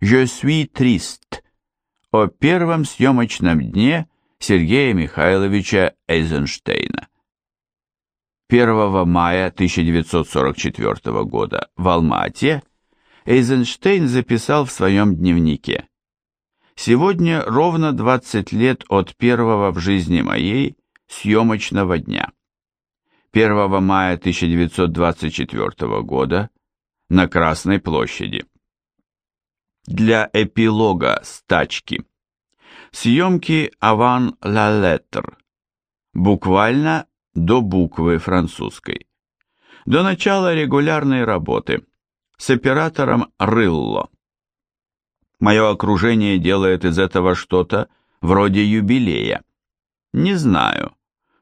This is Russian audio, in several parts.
«Je suis triste» о первом съемочном дне Сергея Михайловича Эйзенштейна. 1 мая 1944 года в Алма-Ате Эйзенштейн записал в своем дневнике «Сегодня ровно 20 лет от первого в жизни моей съемочного дня. 1 мая 1924 года на Красной площади. Для эпилога стачки. Съемки «Аван ла леттер». Буквально до буквы французской. До начала регулярной работы. С оператором Рылло. Мое окружение делает из этого что-то вроде юбилея. Не знаю.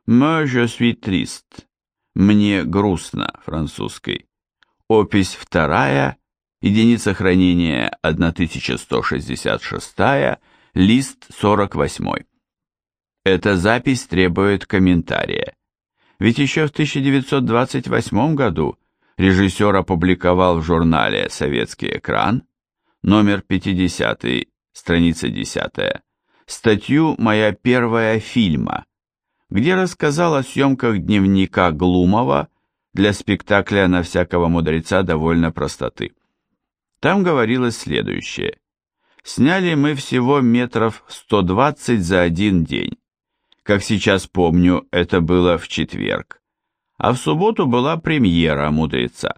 «Moi je suis triste». Мне грустно французской. Опись вторая, единица хранения 1166, лист 48. Эта запись требует комментария. Ведь еще в 1928 году режиссер опубликовал в журнале «Советский экран» номер 50, страница 10, статью «Моя первая фильма», где рассказал о съемках дневника Глумова для спектакля «На всякого мудреца» довольно простоты. Там говорилось следующее. Сняли мы всего метров 120 за один день. Как сейчас помню, это было в четверг. А в субботу была премьера «Мудреца».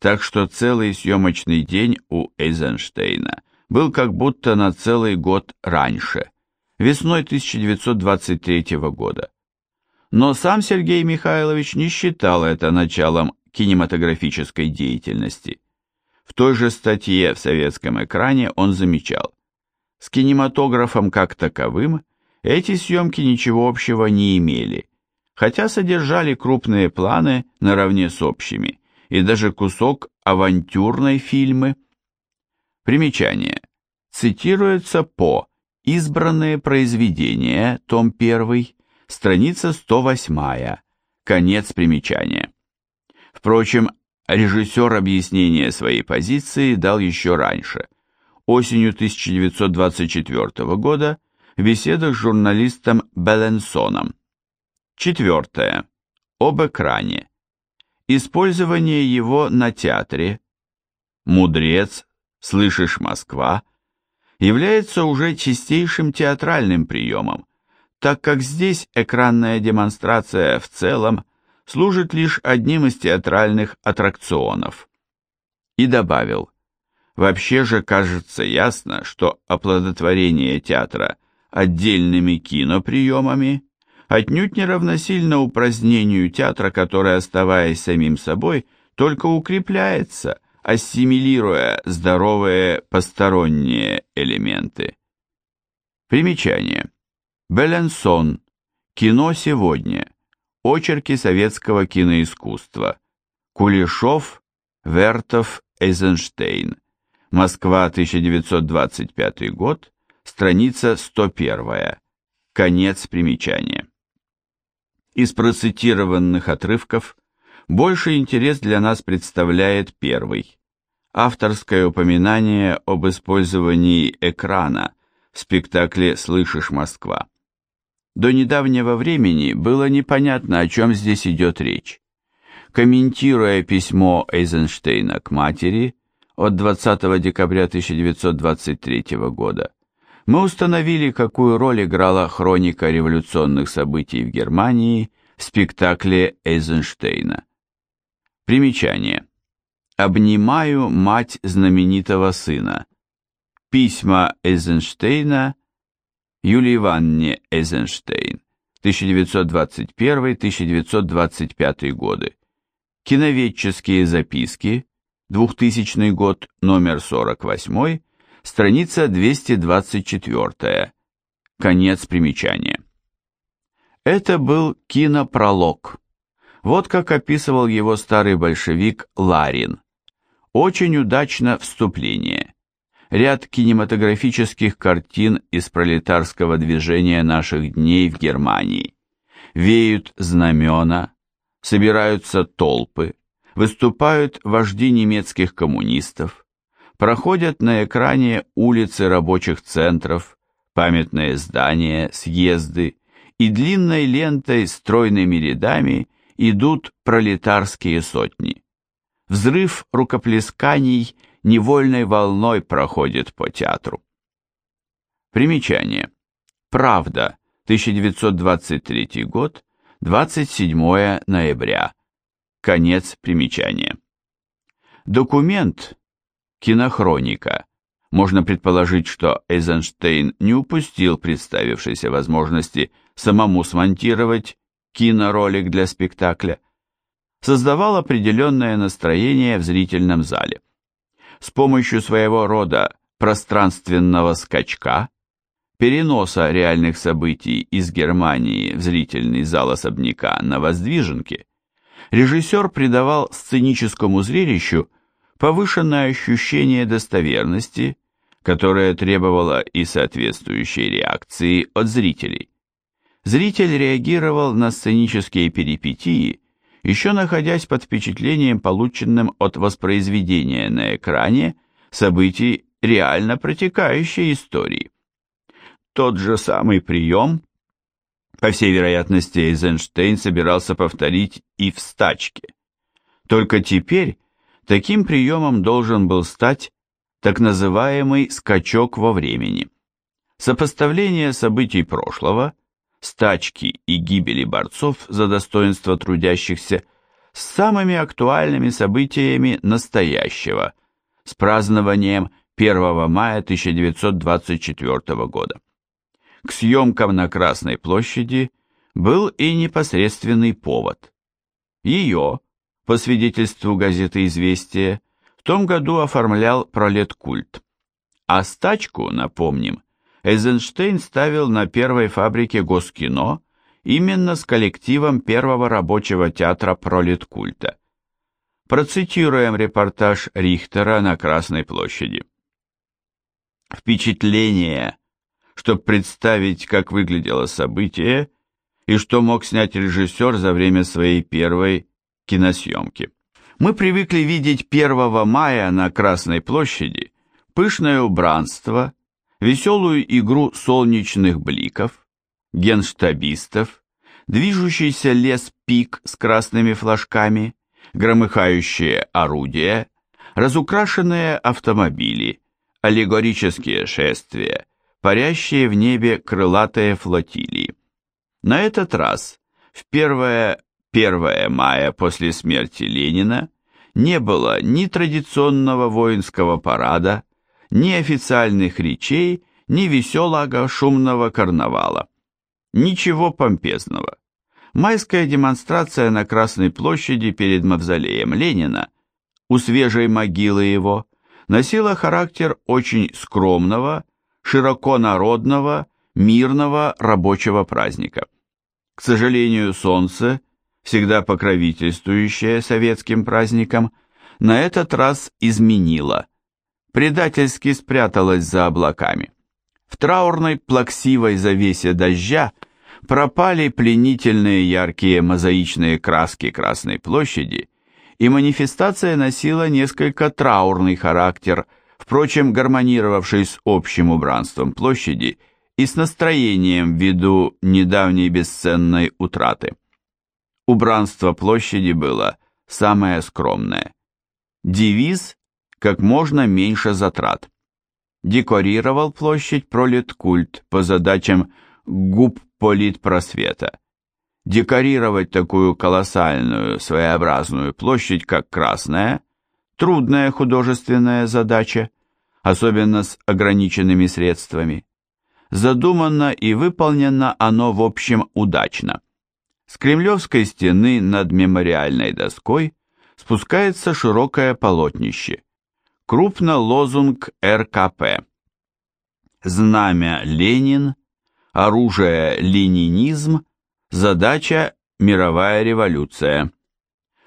Так что целый съемочный день у Эйзенштейна был как будто на целый год раньше, весной 1923 года. Но сам Сергей Михайлович не считал это началом кинематографической деятельности. В той же статье в советском экране он замечал, с кинематографом как таковым эти съемки ничего общего не имели, хотя содержали крупные планы наравне с общими и даже кусок авантюрной фильмы. Примечание. Цитируется по «Избранные произведения», том 1, страница 108, конец примечания. Впрочем, режиссер объяснение своей позиции дал еще раньше, осенью 1924 года, в беседах с журналистом Беленсоном. Четвертое. Об экране. Использование его на театре. «Мудрец», «Слышишь, Москва» является уже чистейшим театральным приемом, так как здесь экранная демонстрация в целом служит лишь одним из театральных аттракционов. И добавил, вообще же кажется ясно, что оплодотворение театра отдельными киноприемами отнюдь не равносильно упразднению театра, который, оставаясь самим собой, только укрепляется, ассимилируя здоровые посторонние элементы. Примечание. Беленсон. Кино сегодня. Очерки советского киноискусства. Кулешов, Вертов, Эйзенштейн. Москва, 1925 год. Страница 101. Конец примечания. Из процитированных отрывков больше интерес для нас представляет первый. Авторское упоминание об использовании экрана в спектакле «Слышишь, Москва». До недавнего времени было непонятно, о чем здесь идет речь. Комментируя письмо Эйзенштейна к матери от 20 декабря 1923 года, мы установили, какую роль играла хроника революционных событий в Германии в спектакле Эйзенштейна. Примечание. «Обнимаю мать знаменитого сына». Письма Эйзенштейна Юлии Ивановне Эйзенштейн, 1921-1925 годы. Киноведческие записки, 2000 год, номер 48, страница 224. Конец примечания. Это был кинопролог. Вот как описывал его старый большевик Ларин. Очень удачно вступление ряд кинематографических картин из пролетарского движения наших дней в Германии. Веют знамена, собираются толпы, выступают вожди немецких коммунистов, проходят на экране улицы рабочих центров, памятные здания, съезды, и длинной лентой стройными рядами идут пролетарские сотни. Взрыв рукоплесканий невольной волной проходит по театру. Примечание. Правда, 1923 год, 27 ноября. Конец примечания. Документ, кинохроника, можно предположить, что Эйзенштейн не упустил представившейся возможности самому смонтировать киноролик для спектакля, создавал определенное настроение в зрительном зале. С помощью своего рода пространственного скачка, переноса реальных событий из Германии в зрительный зал особняка на Воздвиженке, режиссер придавал сценическому зрелищу повышенное ощущение достоверности, которое требовало и соответствующей реакции от зрителей. Зритель реагировал на сценические перипетии, еще находясь под впечатлением, полученным от воспроизведения на экране событий реально протекающей истории. Тот же самый прием по всей вероятности, Эйзенштейн собирался повторить и в стачке. Только теперь таким приемом должен был стать так называемый скачок во времени. Сопоставление событий прошлого, стачки и гибели борцов за достоинство трудящихся с самыми актуальными событиями настоящего, с празднованием 1 мая 1924 года. К съемкам на Красной площади был и непосредственный повод. Ее, по свидетельству газеты «Известия», в том году оформлял пролеткульт. А стачку, напомним, Эйзенштейн ставил на первой фабрике Госкино именно с коллективом первого рабочего театра пролеткульта. Процитируем репортаж Рихтера на Красной площади. Впечатление чтобы представить, как выглядело событие и что мог снять режиссер за время своей первой киносъемки. Мы привыкли видеть 1 мая на Красной площади пышное убранство, веселую игру солнечных бликов, генштабистов, движущийся лес-пик с красными флажками, громыхающие орудия, разукрашенные автомобили, аллегорические шествия, парящие в небе крылатые флотилии. На этот раз, в первое 1 мая после смерти Ленина, не было ни традиционного воинского парада, ни официальных речей, ни веселого шумного карнавала. Ничего помпезного. Майская демонстрация на Красной площади перед мавзолеем Ленина, у свежей могилы его, носила характер очень скромного широко народного, мирного рабочего праздника. К сожалению, солнце, всегда покровительствующее советским праздникам, на этот раз изменило, предательски спряталось за облаками. В траурной плаксивой завесе дождя пропали пленительные яркие мозаичные краски Красной площади, и манифестация носила несколько траурный характер – впрочем, гармонировавший с общим убранством площади и с настроением ввиду недавней бесценной утраты. Убранство площади было самое скромное. Девиз «Как можно меньше затрат». Декорировал площадь пролеткульт по задачам губ политпросвета. Декорировать такую колоссальную, своеобразную площадь, как Красная, трудная художественная задача, особенно с ограниченными средствами. Задумано и выполнено оно в общем удачно. С кремлевской стены над мемориальной доской спускается широкое полотнище. Крупно лозунг РКП. Знамя Ленин, оружие ленинизм, задача мировая революция.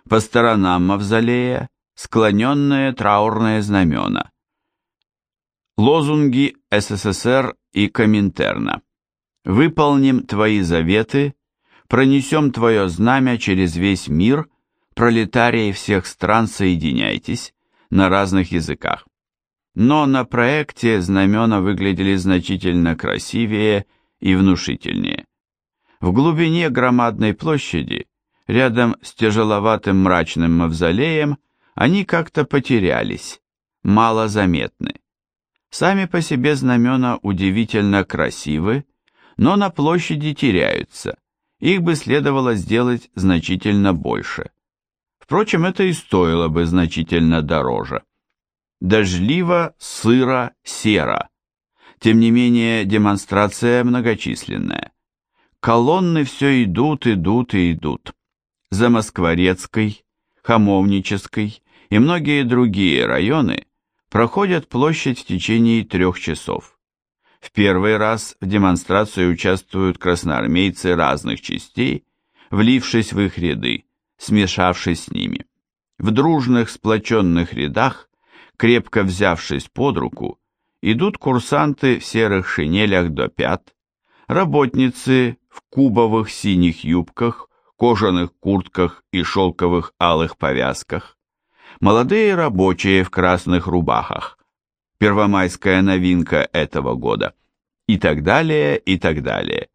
По сторонам мавзолея склоненные траурные знамена. Лозунги СССР и Коминтерна. Выполним твои заветы, пронесем твое знамя через весь мир, пролетарии всех стран соединяйтесь на разных языках. но на проекте знамена выглядели значительно красивее и внушительнее. В глубине громадной площади, рядом с тяжеловатым мрачным мавзолеем, они как-то потерялись, мало заметны. Сами по себе знамена удивительно красивы, но на площади теряются, их бы следовало сделать значительно больше. Впрочем, это и стоило бы значительно дороже. Дождливо, сыро, серо. Тем не менее, демонстрация многочисленная. Колонны все идут, идут и идут. За Москворецкой, Хамовнической и многие другие районы проходят площадь в течение трех часов. В первый раз в демонстрации участвуют красноармейцы разных частей, влившись в их ряды, смешавшись с ними. В дружных сплоченных рядах, крепко взявшись под руку, идут курсанты в серых шинелях до пят, работницы в кубовых синих юбках, кожаных куртках и шелковых алых повязках, молодые рабочие в красных рубахах, первомайская новинка этого года, и так далее, и так далее.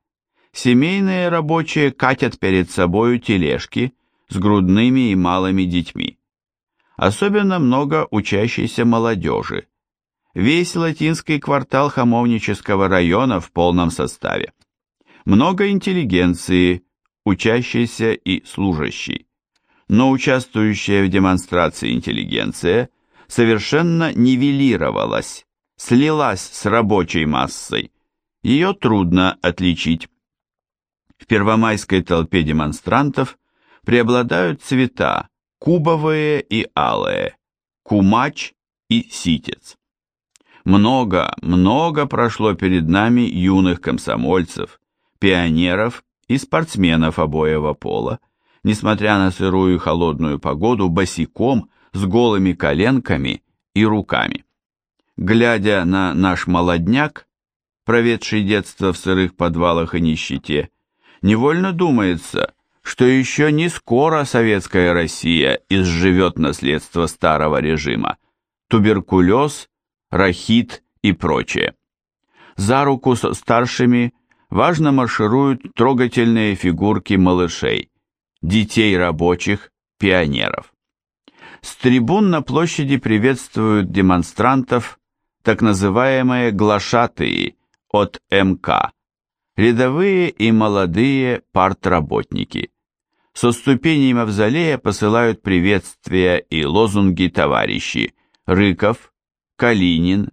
Семейные рабочие катят перед собою тележки с грудными и малыми детьми. Особенно много учащейся молодежи. Весь латинский квартал Хамовнического района в полном составе. Много интеллигенции, учащейся и служащей но участвующая в демонстрации интеллигенция совершенно нивелировалась, слилась с рабочей массой. Ее трудно отличить. В первомайской толпе демонстрантов преобладают цвета кубовые и алые, кумач и ситец. Много, много прошло перед нами юных комсомольцев, пионеров и спортсменов обоего пола, несмотря на сырую и холодную погоду, босиком, с голыми коленками и руками. Глядя на наш молодняк, проведший детство в сырых подвалах и нищете, невольно думается, что еще не скоро советская Россия изживет наследство старого режима, туберкулез, рахит и прочее. За руку со старшими важно маршируют трогательные фигурки малышей, детей рабочих, пионеров. С трибун на площади приветствуют демонстрантов так называемые глашатые от МК, рядовые и молодые партработники. Со ступеней мавзолея посылают приветствия и лозунги товарищи Рыков, Калинин,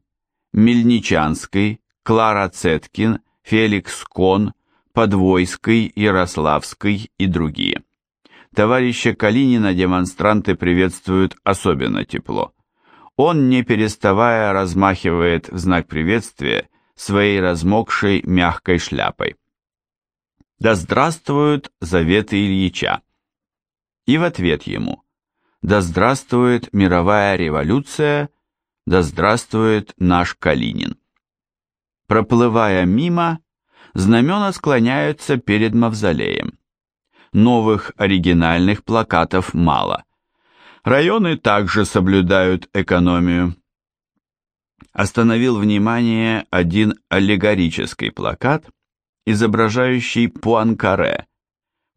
Мельничанский, Клара Цеткин, Феликс Кон, Подвойский, Ярославский и другие. Товарища Калинина демонстранты приветствуют особенно тепло. Он, не переставая, размахивает в знак приветствия своей размокшей мягкой шляпой. «Да здравствуют заветы Ильича!» И в ответ ему «Да здравствует мировая революция! Да здравствует наш Калинин!» Проплывая мимо, знамена склоняются перед мавзолеем новых оригинальных плакатов мало. Районы также соблюдают экономию. Остановил внимание один аллегорический плакат, изображающий Пуанкаре,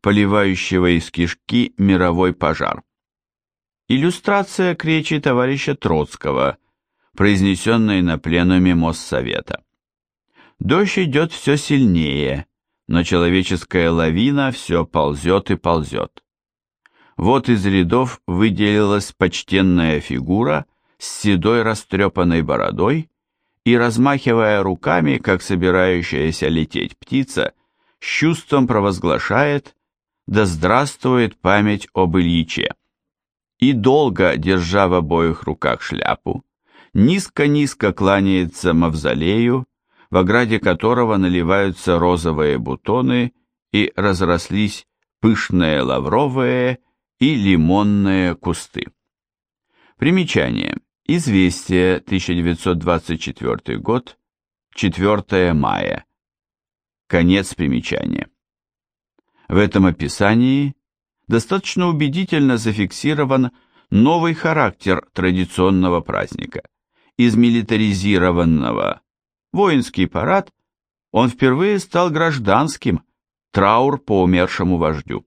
поливающего из кишки мировой пожар. Иллюстрация к речи товарища Троцкого, произнесенной на пленуме Моссовета. Дождь идет все сильнее, но человеческая лавина все ползет и ползет. Вот из рядов выделилась почтенная фигура с седой растрепанной бородой и, размахивая руками, как собирающаяся лететь птица, с чувством провозглашает «Да здравствует память об Ильиче!» И долго, держа в обоих руках шляпу, низко-низко кланяется мавзолею, в ограде которого наливаются розовые бутоны и разрослись пышные лавровые и лимонные кусты. Примечание. Известие, 1924 год, 4 мая. Конец примечания. В этом описании достаточно убедительно зафиксирован новый характер традиционного праздника из милитаризированного, воинский парад, он впервые стал гражданским, траур по умершему вождю.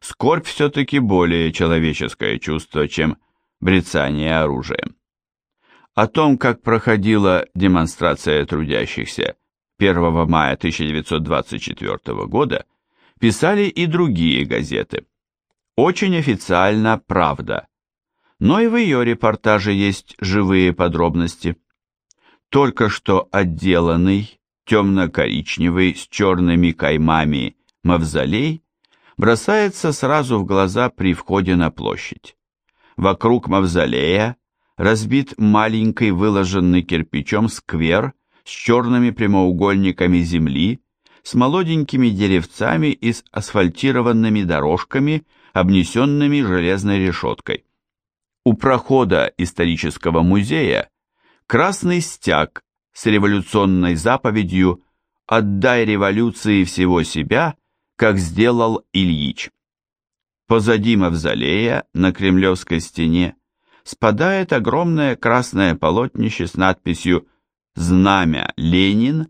Скорбь все-таки более человеческое чувство, чем брецание оружием. О том, как проходила демонстрация трудящихся 1 мая 1924 года, писали и другие газеты. Очень официально «Правда». Но и в ее репортаже есть живые подробности. Только что отделанный, темно-коричневый, с черными каймами мавзолей бросается сразу в глаза при входе на площадь. Вокруг мавзолея разбит маленький выложенный кирпичом сквер с черными прямоугольниками земли, с молоденькими деревцами и с асфальтированными дорожками, обнесенными железной решеткой. У прохода исторического музея красный стяг с революционной заповедью «Отдай революции всего себя», как сделал Ильич. Позади мавзолея на Кремлевской стене спадает огромное красное полотнище с надписью «Знамя Ленин»,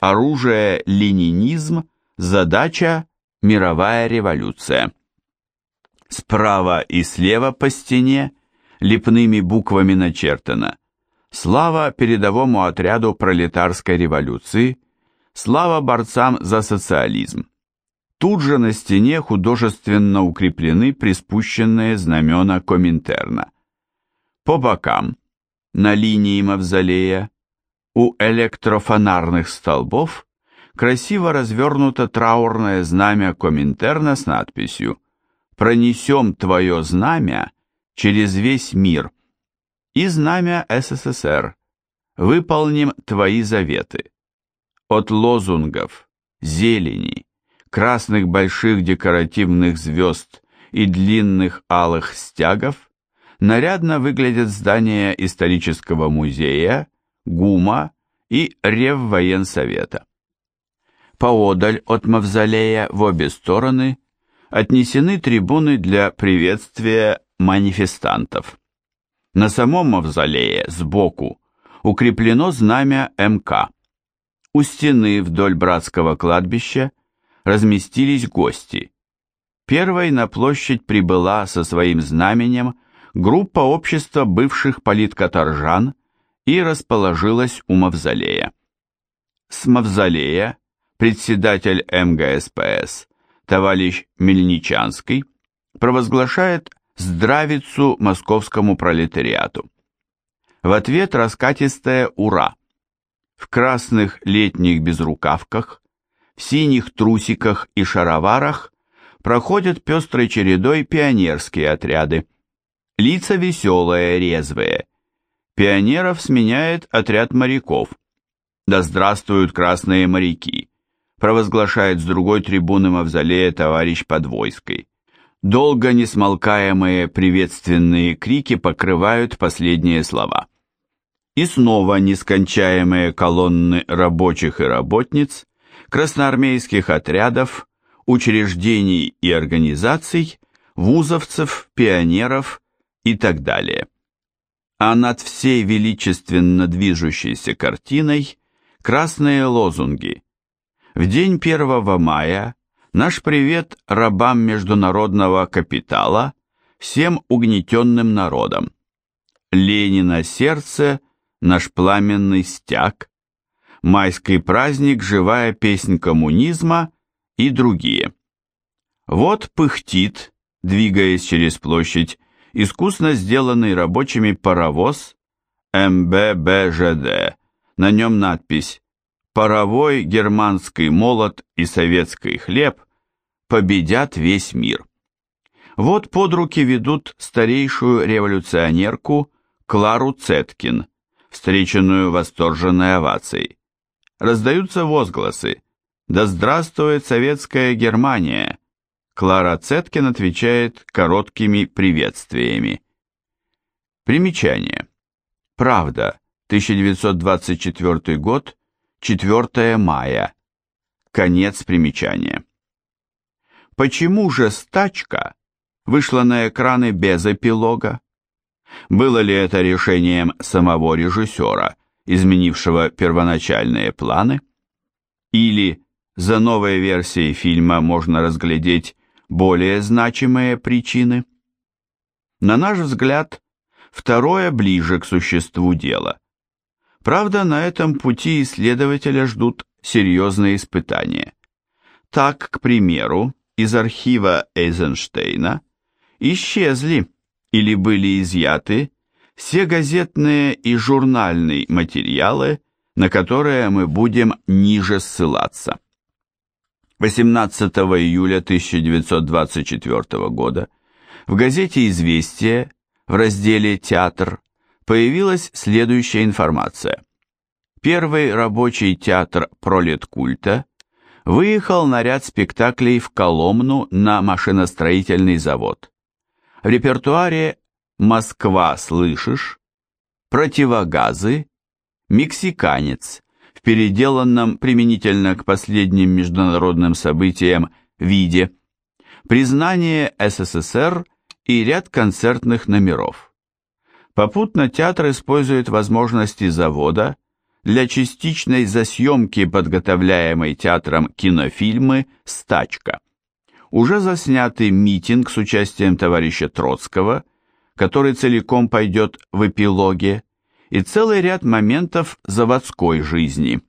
«Оружие ленинизм», «Задача мировая революция». Справа и слева по стене лепными буквами начертано «Слава передовому отряду пролетарской революции», «Слава борцам за социализм». Тут же на стене художественно укреплены приспущенные знамена Коминтерна. По бокам, на линии мавзолея, у электрофонарных столбов красиво развернуто траурное знамя Коминтерна с надписью «Пронесем твое знамя через весь мир» и знамя СССР «Выполним твои заветы». От лозунгов, зелени, красных больших декоративных звезд и длинных алых стягов нарядно выглядят здания исторического музея, ГУМа и Реввоенсовета. Поодаль от мавзолея в обе стороны отнесены трибуны для приветствия манифестантов. На самом мавзолее сбоку укреплено знамя МК. У стены вдоль братского кладбища разместились гости. Первой на площадь прибыла со своим знаменем группа общества бывших политкоторжан и расположилась у мавзолея. С мавзолея председатель МГСПС товарищ Мельничанский провозглашает здравицу московскому пролетариату. В ответ раскатистое «Ура!». В красных летних безрукавках, в синих трусиках и шароварах проходят пестрой чередой пионерские отряды. Лица веселые, резвые. Пионеров сменяет отряд моряков. Да здравствуют красные моряки, провозглашает с другой трибуны мавзолея товарищ Подвойской. Долго несмолкаемые приветственные крики покрывают последние слова. И снова нескончаемые колонны рабочих и работниц, красноармейских отрядов, учреждений и организаций, вузовцев, пионеров, и так далее. А над всей величественно движущейся картиной красные лозунги. В день 1 мая наш привет рабам международного капитала, всем угнетенным народам. Ленина сердце, наш пламенный стяг, майский праздник, живая песнь коммунизма и другие. Вот пыхтит, двигаясь через площадь, искусно сделанный рабочими паровоз МББЖД. На нем надпись «Паровой германский молот и советский хлеб победят весь мир». Вот под руки ведут старейшую революционерку Клару Цеткин, встреченную восторженной овацией. Раздаются возгласы «Да здравствует советская Германия!» Клара Цеткин отвечает короткими приветствиями. Примечание. Правда. 1924 год. 4 мая. Конец примечания. Почему же стачка вышла на экраны без эпилога? Было ли это решением самого режиссера, изменившего первоначальные планы? Или за новой версией фильма можно разглядеть более значимые причины? На наш взгляд, второе ближе к существу дела. Правда, на этом пути исследователя ждут серьезные испытания. Так, к примеру, из архива Эйзенштейна исчезли или были изъяты все газетные и журнальные материалы, на которые мы будем ниже ссылаться. 18 июля 1924 года в газете «Известия» в разделе «Театр» появилась следующая информация. Первый рабочий театр пролеткульта выехал на ряд спектаклей в Коломну на машиностроительный завод. В репертуаре «Москва, слышишь?», «Противогазы», «Мексиканец», переделанном применительно к последним международным событиям виде, «Признание СССР» и ряд концертных номеров. Попутно театр использует возможности завода для частичной засъемки подготовляемой театром кинофильмы «Стачка». Уже заснятый митинг с участием товарища Троцкого, который целиком пойдет в эпилоге, и целый ряд моментов заводской жизни.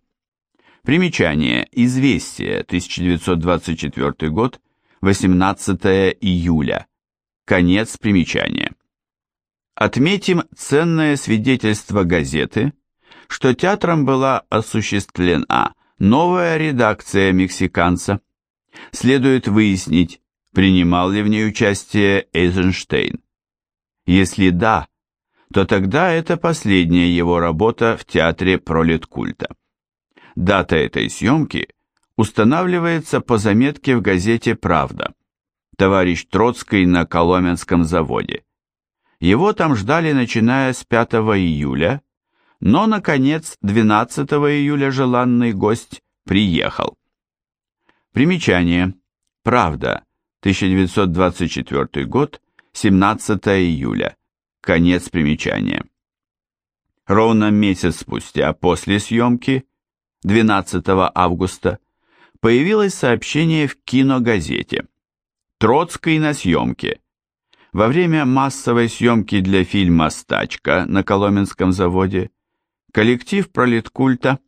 Примечание. Известие. 1924 год. 18 июля. Конец примечания. Отметим ценное свидетельство газеты, что театром была осуществлена новая редакция «Мексиканца». Следует выяснить, принимал ли в ней участие Эйзенштейн. Если да, то тогда это последняя его работа в театре пролеткульта. Дата этой съемки устанавливается по заметке в газете «Правда». Товарищ Троцкий на Коломенском заводе. Его там ждали начиная с 5 июля, но, наконец, 12 июля желанный гость приехал. Примечание. Правда. 1924 год, 17 июля. Конец примечания. Ровно месяц спустя после съемки, 12 августа, появилось сообщение в киногазете. Троцкий на съемке. Во время массовой съемки для фильма «Стачка» на Коломенском заводе коллектив пролеткульта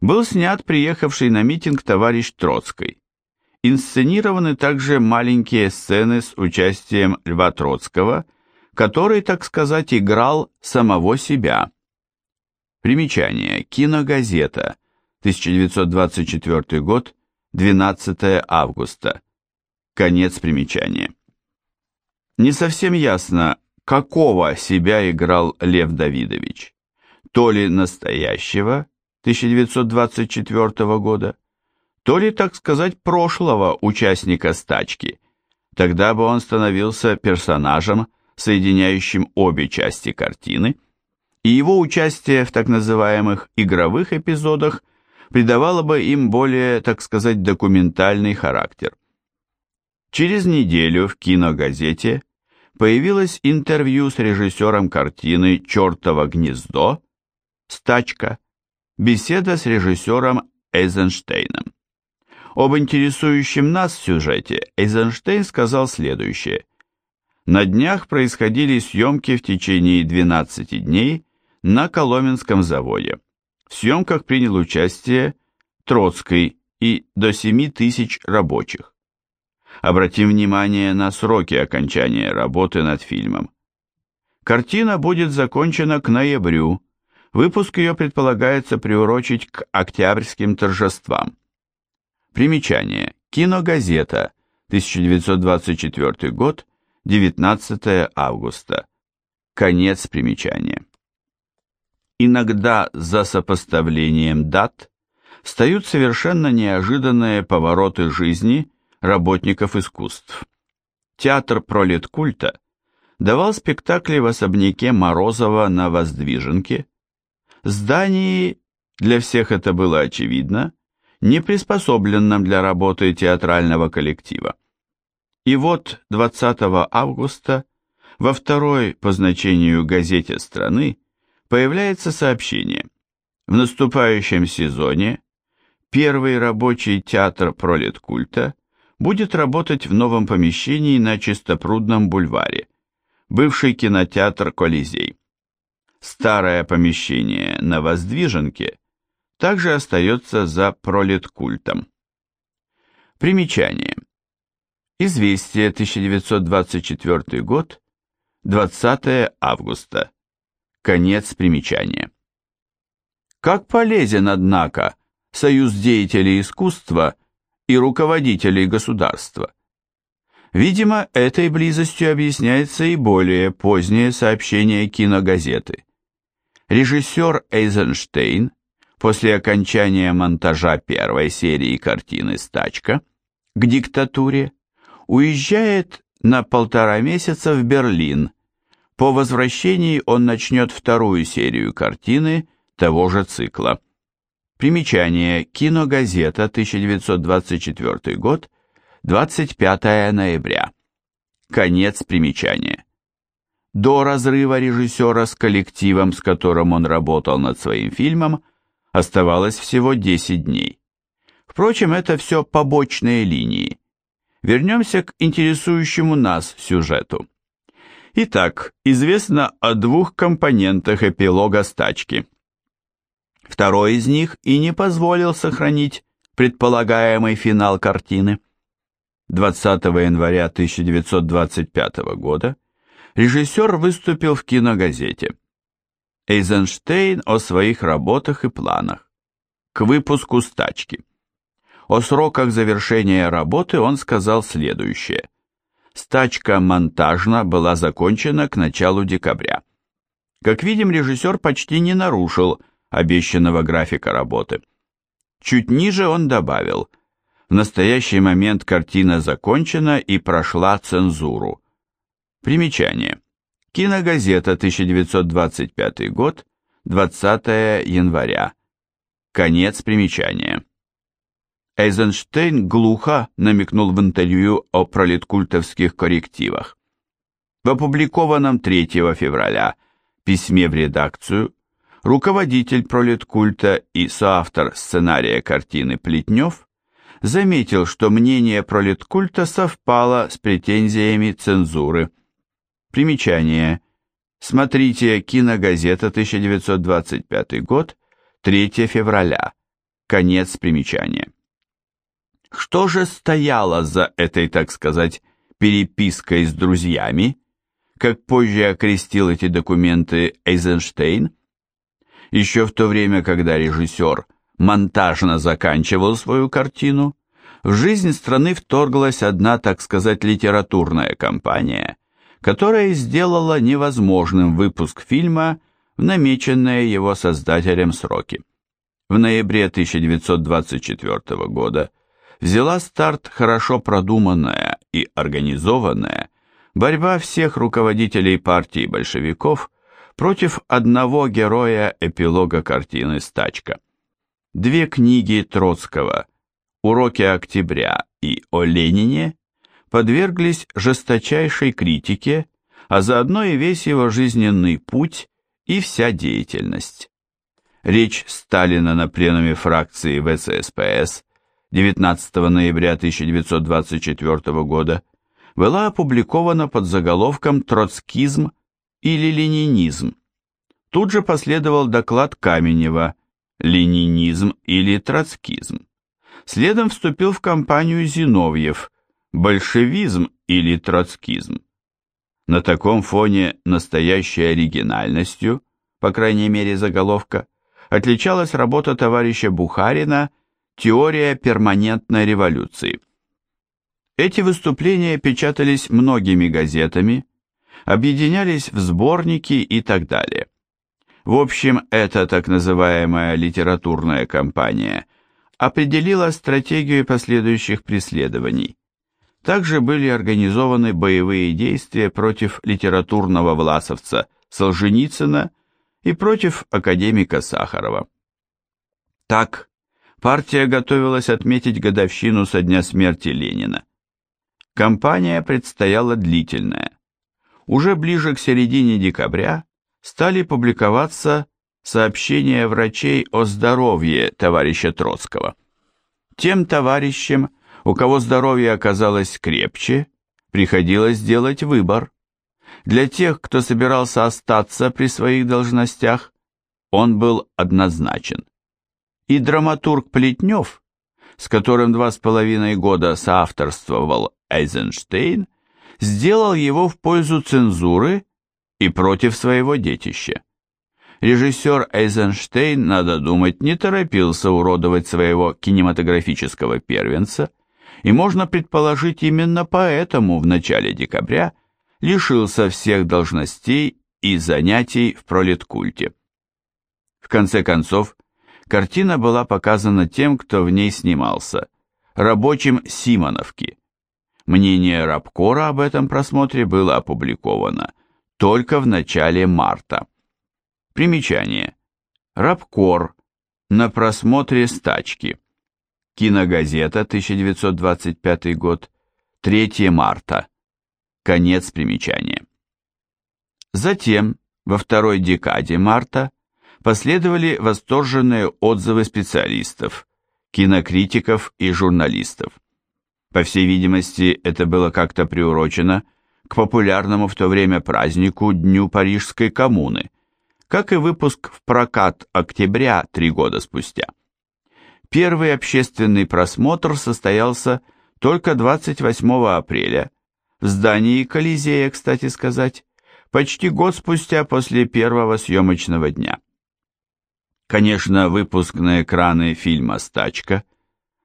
был снят приехавший на митинг товарищ Троцкий. Инсценированы также маленькие сцены с участием Льва Троцкого, который, так сказать, играл самого себя. Примечание. Киногазета. 1924 год. 12 августа. Конец примечания. Не совсем ясно, какого себя играл Лев Давидович. То ли настоящего, 1924 года, то ли, так сказать, прошлого участника стачки. Тогда бы он становился персонажем, соединяющим обе части картины, и его участие в так называемых игровых эпизодах придавало бы им более, так сказать, документальный характер. Через неделю в киногазете появилось интервью с режиссером картины «Чертово гнездо» «Стачка», беседа с режиссером Эйзенштейном. Об интересующем нас сюжете Эйзенштейн сказал следующее. На днях происходили съемки в течение 12 дней на Коломенском заводе. В съемках принял участие Троцкий и до 7 тысяч рабочих. Обратим внимание на сроки окончания работы над фильмом. Картина будет закончена к ноябрю. Выпуск ее предполагается приурочить к октябрьским торжествам. Примечание. Киногазета. 1924 год. 19 августа. Конец примечания. Иногда за сопоставлением дат встают совершенно неожиданные повороты жизни работников искусств. Театр пролеткульта давал спектакли в особняке Морозова на Воздвиженке. Здании, для всех это было очевидно, не приспособленном для работы театрального коллектива. И вот 20 августа во второй по значению газете страны появляется сообщение. В наступающем сезоне первый рабочий театр пролеткульта будет работать в новом помещении на Чистопрудном бульваре, бывший кинотеатр Колизей. Старое помещение на Воздвиженке также остается за пролеткультом. Примечание. Известие, 1924 год, 20 августа. Конец примечания. Как полезен, однако, союз деятелей искусства и руководителей государства. Видимо, этой близостью объясняется и более позднее сообщение киногазеты. Режиссер Эйзенштейн после окончания монтажа первой серии картины «Стачка» к диктатуре уезжает на полтора месяца в Берлин. По возвращении он начнет вторую серию картины того же цикла. Примечание. Киногазета, 1924 год, 25 ноября. Конец примечания. До разрыва режиссера с коллективом, с которым он работал над своим фильмом, оставалось всего 10 дней. Впрочем, это все побочные линии. Вернемся к интересующему нас сюжету. Итак, известно о двух компонентах эпилога стачки. Второй из них и не позволил сохранить предполагаемый финал картины. 20 января 1925 года режиссер выступил в киногазете. Эйзенштейн о своих работах и планах. К выпуску «Стачки». О сроках завершения работы он сказал следующее. «Стачка монтажна была закончена к началу декабря». Как видим, режиссер почти не нарушил обещанного графика работы. Чуть ниже он добавил, в настоящий момент картина закончена и прошла цензуру. Примечание. Киногазета, 1925 год, 20 января. Конец примечания. Эйзенштейн глухо намекнул в интервью о пролеткультовских коррективах. В опубликованном 3 февраля письме в редакцию руководитель пролеткульта и соавтор сценария картины Плетнев заметил, что мнение пролеткульта совпало с претензиями цензуры. Примечание. Смотрите «Киногазета», 1925 год, 3 февраля. Конец примечания. Что же стояло за этой, так сказать, перепиской с друзьями, как позже окрестил эти документы Эйзенштейн? Еще в то время, когда режиссер монтажно заканчивал свою картину, в жизнь страны вторглась одна, так сказать, литературная компания, которая сделала невозможным выпуск фильма в намеченные его создателем сроки. В ноябре 1924 года взяла старт хорошо продуманная и организованная борьба всех руководителей партии большевиков против одного героя эпилога картины «Стачка». Две книги Троцкого «Уроки октября» и «О Ленине» подверглись жесточайшей критике, а заодно и весь его жизненный путь и вся деятельность. Речь Сталина на пленуме фракции ВЦСПС 19 ноября 1924 года была опубликована под заголовком «Троцкизм или ленинизм». Тут же последовал доклад Каменева «Ленинизм или троцкизм». Следом вступил в кампанию Зиновьев «Большевизм или троцкизм». На таком фоне настоящей оригинальностью, по крайней мере заголовка, отличалась работа товарища Бухарина «Теория перманентной революции». Эти выступления печатались многими газетами, объединялись в сборники и так далее. В общем, эта так называемая литературная кампания определила стратегию последующих преследований. Также были организованы боевые действия против литературного власовца Солженицына и против академика Сахарова. Так, партия готовилась отметить годовщину со дня смерти Ленина. Кампания предстояла длительная. уже ближе к середине декабря стали публиковаться сообщения врачей о здоровье товарища Троцкого. Тем товарищам, у кого здоровье оказалось крепче, приходилось делать выбор. Для тех, кто собирался остаться при своих должностях, он был однозначен. И драматург Плетнев, с которым два с половиной года соавторствовал Эйзенштейн, сделал его в пользу цензуры и против своего детища. Режиссер Эйзенштейн, надо думать, не торопился уродовать своего кинематографического первенца, и можно предположить именно поэтому в начале декабря лишился всех должностей и занятий в пролеткульте. В конце концов, картина была показана тем, кто в ней снимался, рабочим Симоновки. Мнение Рабкора об этом просмотре было опубликовано только в начале марта. Примечание. Рабкор. На просмотре стачки. Киногазета, 1925 год. 3 марта. Конец примечания. Затем, во второй декаде марта, последовали восторженные отзывы специалистов, кинокритиков и журналистов. По всей видимости, это было как-то приурочено к популярному в то время празднику Дню Парижской коммуны, как и выпуск в прокат октября три года спустя. Первый общественный просмотр состоялся только 28 апреля, в здании Колизея, кстати сказать, почти год спустя после первого съемочного дня. Конечно, выпуск на экраны фильма «Стачка»,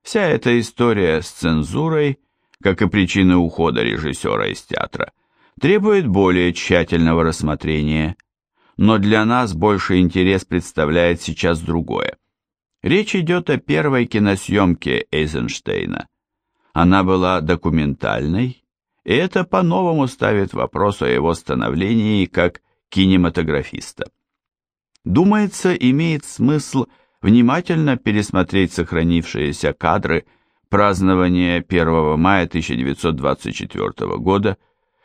вся эта история с цензурой, как и причины ухода режиссера из театра, требует более тщательного рассмотрения – но для нас больше интерес представляет сейчас другое. Речь идет о первой киносъемке Эйзенштейна. Она была документальной, и это по-новому ставит вопрос о его становлении как кинематографиста. Думается, имеет смысл внимательно пересмотреть сохранившиеся кадры празднования 1 мая 1924 года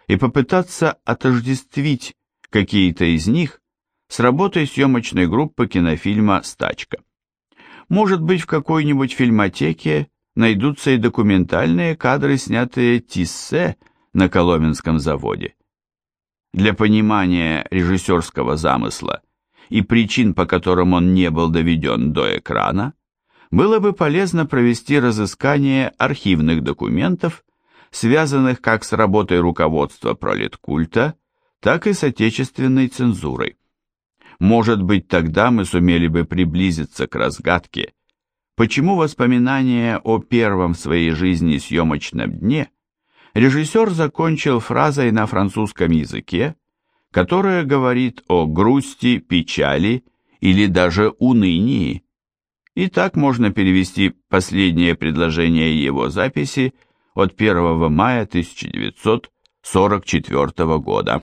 и попытаться отождествить какие-то из них с работой съемочной группы кинофильма «Стачка». Может быть, в какой-нибудь фильмотеке найдутся и документальные кадры, снятые Тиссе на Коломенском заводе. Для понимания режиссерского замысла и причин, по которым он не был доведен до экрана, было бы полезно провести разыскание архивных документов, связанных как с работой руководства пролеткульта, так и с отечественной цензурой. Может быть, тогда мы сумели бы приблизиться к разгадке, почему воспоминания о первом в своей жизни съемочном дне режиссер закончил фразой на французском языке, которая говорит о грусти, печали или даже унынии. И так можно перевести последнее предложение его записи от 1 мая 1944 года.